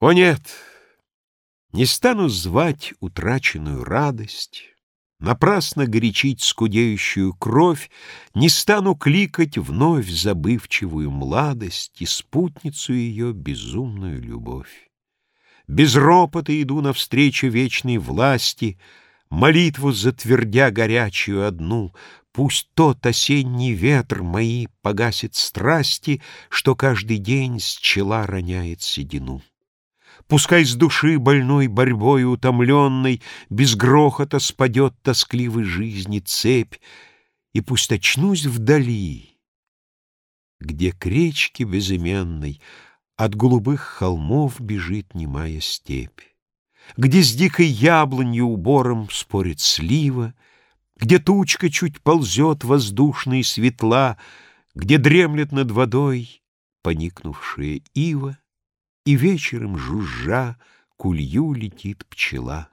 О нет, не стану звать утраченную радость, Напрасно горячить скудеющую кровь, Не стану кликать вновь забывчивую младость И спутницу ее безумную любовь. Без ропота иду навстречу вечной власти, Молитву затвердя горячую одну, Пусть тот осенний ветр мои погасит страсти, Что каждый день с чела роняет седину. Пускай с души больной борьбой утомленной Без грохота спадет тоскливой жизни цепь, И пусть очнусь вдали, Где к речке безымянной От голубых холмов бежит немая степь, Где с дикой яблонью убором спорит слива, Где тучка чуть ползет воздушная светла, Где дремлет над водой поникнувшая ива, и вечером, жужжа, к улью летит пчела.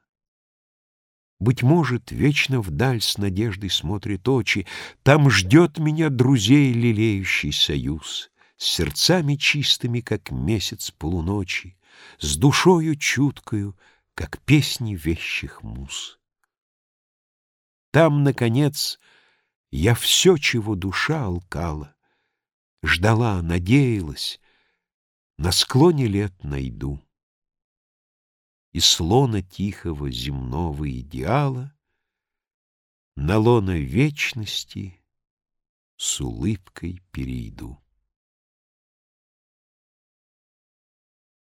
Быть может, вечно вдаль с надеждой смотрит очи, Там ждет меня друзей лелеющий союз, С сердцами чистыми, как месяц полуночи, С душою чуткою, как песни вещих муз. Там, наконец, я все, чего душа алкала, Ждала, надеялась, на склоне лет найду. И слона тихого земного идеала На лона вечности с улыбкой перейду.